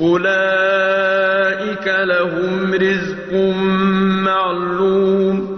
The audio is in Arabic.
أُولَٰئِكَ لَهُمْ رِزْقٌ مَّعْلُومٌ.